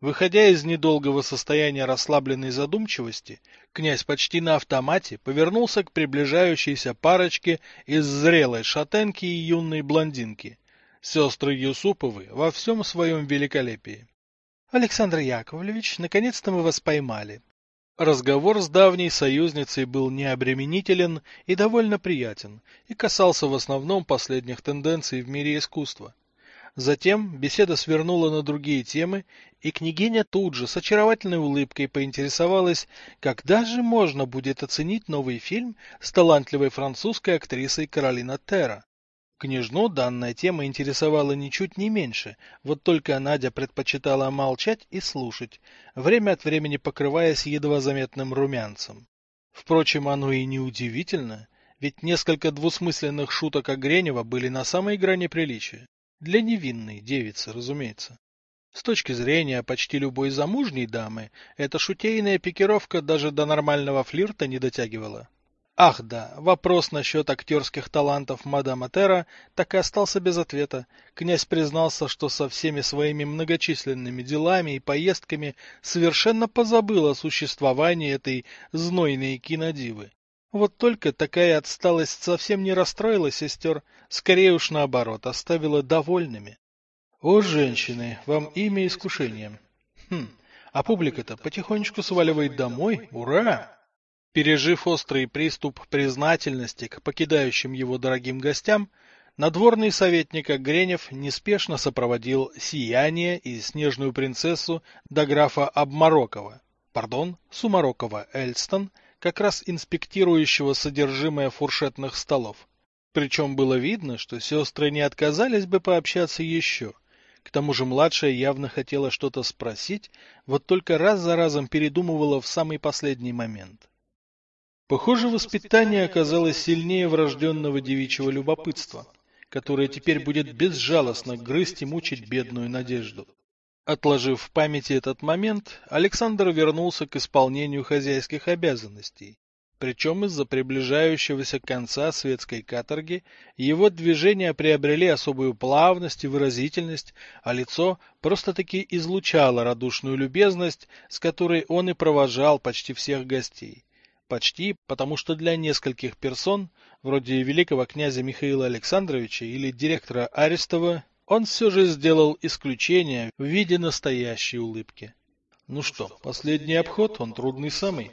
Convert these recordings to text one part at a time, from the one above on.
Выходя из недолгого состояния расслабленной задумчивости, князь почти на автомате повернулся к приближающейся парочке из зрелой шатенки и юной блондинки, сестры Юсуповы во всем своем великолепии. — Александр Яковлевич, наконец-то мы вас поймали. Разговор с давней союзницей был необременителен и довольно приятен, и касался в основном последних тенденций в мире искусства. Затем беседа свернула на другие темы, и княгиня тут же с очаровательной улыбкой поинтересовалась, когда же можно будет оценить новый фильм с талантливой французской актрисой Каролина Терра. Княжну данная тема интересовала ничуть не меньше, вот только Надя предпочитала молчать и слушать, время от времени покрываясь едва заметным румянцем. Впрочем, оно и не удивительно, ведь несколько двусмысленных шуток Огренева были на самой грани приличия. Для невинной девицы, разумеется. С точки зрения почти любой замужней дамы, эта шутейная пикировка даже до нормального флирта не дотягивала. Ах да, вопрос насчет актерских талантов мадам Тера так и остался без ответа. Князь признался, что со всеми своими многочисленными делами и поездками совершенно позабыл о существовании этой знойной кинодивы. Вот только такая отсталость совсем не расстроила сестер, скорее уж наоборот, оставила довольными. О, женщины, вам имя искушение. Хм, а публика-то потихонечку сваливает домой, ура! Пережив острый приступ признательности к покидающим его дорогим гостям, надворный советник Гренев неспешно сопроводил сияние и снежную принцессу до графа Обморокова, пардон, Сумарокова Эльстон, как раз инспектирующего содержимое фуршетных столов. Причем было видно, что сестры не отказались бы пообщаться еще. К тому же младшая явно хотела что-то спросить, вот только раз за разом передумывала в самый последний момент. Похоже, воспитание оказалось сильнее врожденного девичьего любопытства, которое теперь будет безжалостно грызть и мучить бедную надежду. Отложив в памяти этот момент, Александр вернулся к исполнению хозяйских обязанностей. Причем из-за приближающегося конца светской каторги его движения приобрели особую плавность и выразительность, а лицо просто-таки излучало радушную любезность, с которой он и провожал почти всех гостей. Почти, потому что для нескольких персон, вроде великого князя Михаила Александровича или директора Арестова, он все же сделал исключение в виде настоящей улыбки. Ну что, последний обход, он трудный самый.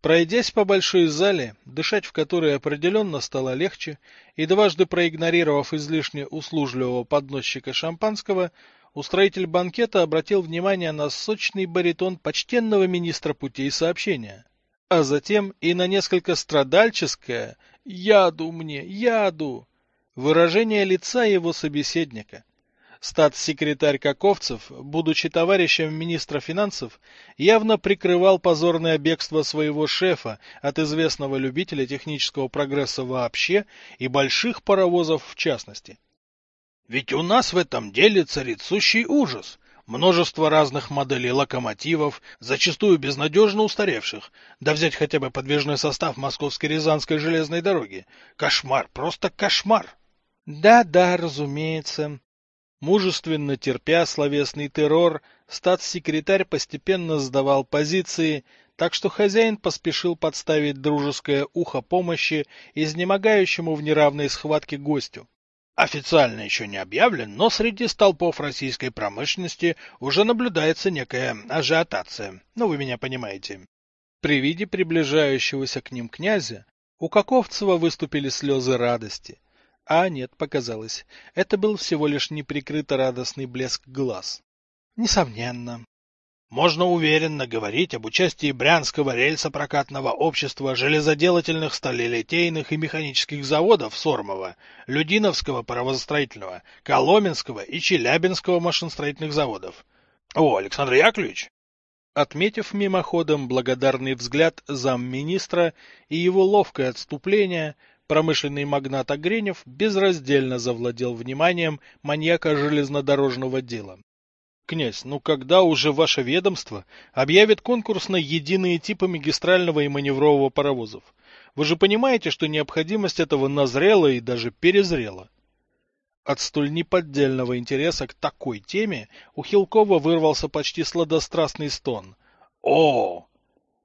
Пройдясь по большой зале, дышать в которой определенно стало легче, и дважды проигнорировав излишне услужливого подносчика шампанского, устроитель банкета обратил внимание на сочный баритон почтенного министра путей сообщения, а затем и на несколько страдальческое «Яду мне, яду!» выражение лица его собеседника. Статс-секретарь Каковцев, будучи товарищем министра финансов, явно прикрывал позорное бегство своего шефа от известного любителя технического прогресса вообще и больших паровозов в частности. Ведь у нас в этом деле царит сущий ужас. Множество разных моделей локомотивов, зачастую безнадежно устаревших, да взять хотя бы подвижной состав Московской Рязанской железной дороги. Кошмар, просто кошмар! Да-да, разумеется, Мужественно терпя словесный террор, статс-секретарь постепенно сдавал позиции, так что хозяин поспешил подставить дружеское ухо помощи изнемогающему в неравной схватке гостю. Официально еще не объявлен, но среди столпов российской промышленности уже наблюдается некая ажиотация. Ну, вы меня понимаете. При виде приближающегося к ним князя у Каковцева выступили слезы радости. А нет, показалось. Это был всего лишь неприкрыто радостный блеск глаз. Несомненно. Можно уверенно говорить об участии Брянского рельсопрокатного общества железоделательных, сталелитейных и механических заводов Сормова, Людиновского паровозостроительного, Коломенского и Челябинского машиностроительных заводов. О, Александр Яковлевич! Отметив мимоходом благодарный взгляд замминистра и его ловкое отступление, Промышленный магнат Огренев безраздельно завладел вниманием маньяка железнодорожного дела. Князь, ну когда уже ваше ведомство объявит конкурс на единые типы магистрального и маневрового паровозов? Вы же понимаете, что необходимость этого назрела и даже перезрела. От столь неподдельного интереса к такой теме у Хилкова вырвался почти сладострастный стон. О!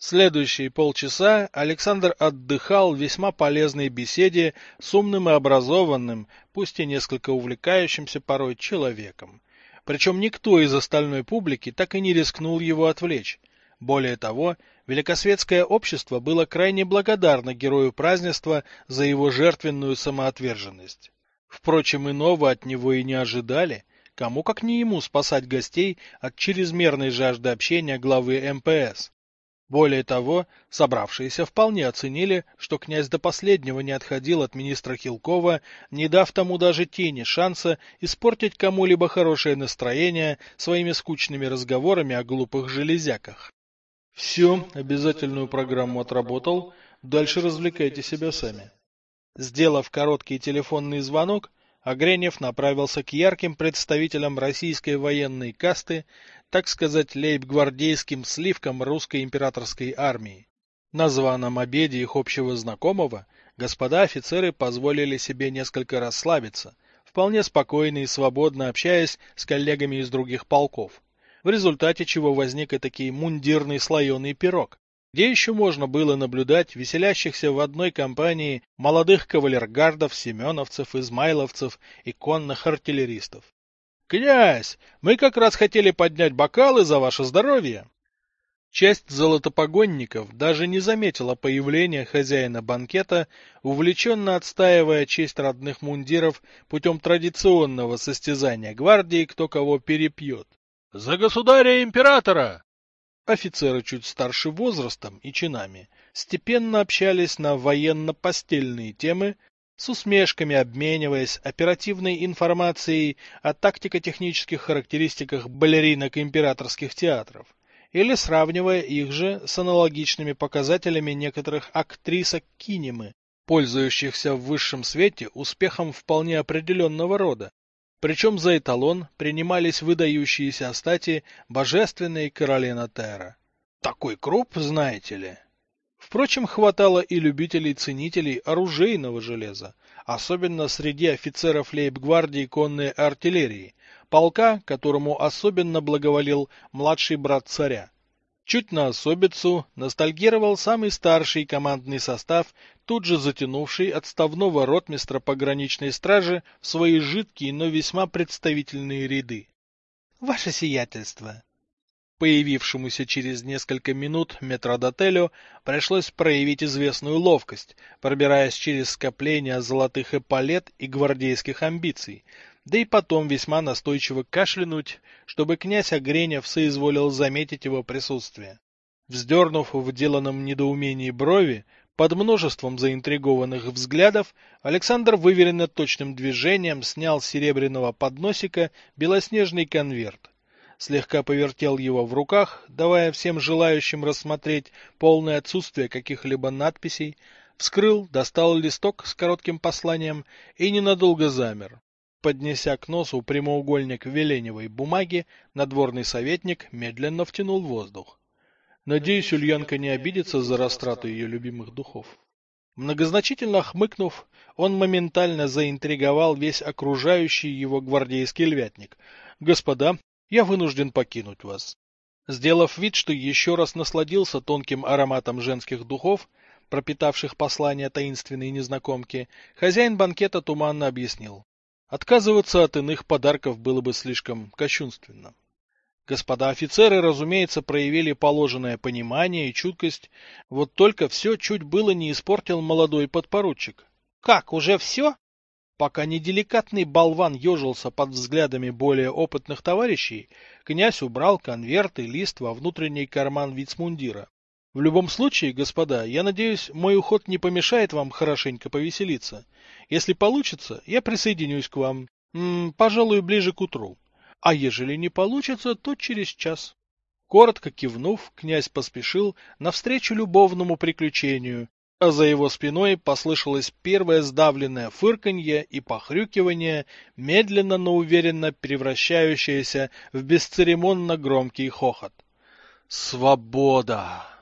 Следующие полчаса Александр отдыхал в весьма полезной беседе с умным и образованным, пусть и несколько увлекающимся порой человеком. Причем никто из остальной публики так и не рискнул его отвлечь. Более того, великосветское общество было крайне благодарно герою празднества за его жертвенную самоотверженность. Впрочем, иного от него и не ожидали, кому как не ему спасать гостей от чрезмерной жажды общения главы МПС. Более того, собравшиеся вполне оценили, что князь до последнего не отходил от министра Хилкова, не дав тому даже тени шанса испортить кому-либо хорошее настроение своими скучными разговорами о глупых железяках. Все, обязательную программу отработал, дальше развлекайте себя сами. Сделав короткий телефонный звонок, Огренев направился к ярким представителям российской военной касты, так сказать, лейб-гвардейским сливкам русской императорской армии. На званом обеде их общего знакомого господа офицеры позволили себе несколько расслабиться, вполне спокойно и свободно общаясь с коллегами из других полков, в результате чего возник и таки мундирный слоеный пирог, где еще можно было наблюдать веселящихся в одной компании молодых кавалергардов, семеновцев, измайловцев и конных артиллеристов. «Князь, мы как раз хотели поднять бокалы за ваше здоровье!» Часть золотопогонников даже не заметила появления хозяина банкета, увлеченно отстаивая честь родных мундиров путем традиционного состязания гвардии, кто кого перепьет. «За государя-императора!» Офицеры чуть старше возрастом и чинами степенно общались на военно-постельные темы, с усмешками обмениваясь оперативной информацией о тактико-технических характеристиках балеринок императорских театров или сравнивая их же с аналогичными показателями некоторых актрисок кинемы, пользующихся в высшем свете успехом вполне определенного рода, причем за эталон принимались выдающиеся стати божественной Каролина Терра. Такой круп, знаете ли. Впрочем, хватало и любителей-ценителей оружейного железа, особенно среди офицеров лейб-гвардии конной артиллерии, полка, которому особенно благоволил младший брат царя. Чуть на особицу ностальгировал самый старший командный состав, тут же затянувший отставного ротмистра пограничной стражи в свои жидкие, но весьма представительные ряды. «Ваше сиятельство!» Появившемуся через несколько минут метродотелю пришлось проявить известную ловкость, пробираясь через скопление золотых эполет и гвардейских амбиций, да и потом весьма настойчиво кашлянуть, чтобы князь Огренев соизволил заметить его присутствие. Вздернув в деланном недоумении брови, под множеством заинтригованных взглядов, Александр выверенно точным движением снял с серебряного подносика белоснежный конверт. Слегка повертел его в руках, давая всем желающим рассмотреть полное отсутствие каких-либо надписей, вскрыл, достал листок с коротким посланием и ненадолго замер. Поднеся к носу прямоугольник веленевой бумаги, надворный советник медленно втянул воздух. Надеюсь, Ульянка не обидится за растрату ее любимых духов. Многозначительно хмыкнув, он моментально заинтриговал весь окружающий его гвардейский львятник. «Господа, я вынужден покинуть вас». Сделав вид, что еще раз насладился тонким ароматом женских духов, пропитавших послание таинственной незнакомки, хозяин банкета туманно объяснил. Отказываться от иных подарков было бы слишком кощунственно. Господа офицеры, разумеется, проявили положенное понимание и чуткость, вот только все чуть было не испортил молодой подпоручик. — Как, уже все? Пока неделикатный болван ежился под взглядами более опытных товарищей, князь убрал конверт и лист во внутренний карман вицмундира. В любом случае, господа, я надеюсь, мой уход не помешает вам хорошенько повеселиться. Если получится, я присоединюсь к вам, м пожалуй, ближе к утру. А ежели не получится, то через час. Коротко кивнув, князь поспешил навстречу любовному приключению, а за его спиной послышалось первое сдавленное фырканье и похрюкивание, медленно, но уверенно превращающееся в бесцеремонно громкий хохот. «Свобода!»